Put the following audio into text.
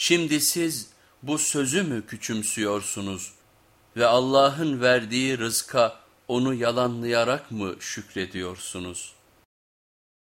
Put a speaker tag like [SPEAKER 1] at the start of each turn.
[SPEAKER 1] Şimdi siz bu sözü mü küçümsüyorsunuz ve Allah'ın verdiği rızka onu yalanlayarak mı şükrediyorsunuz?''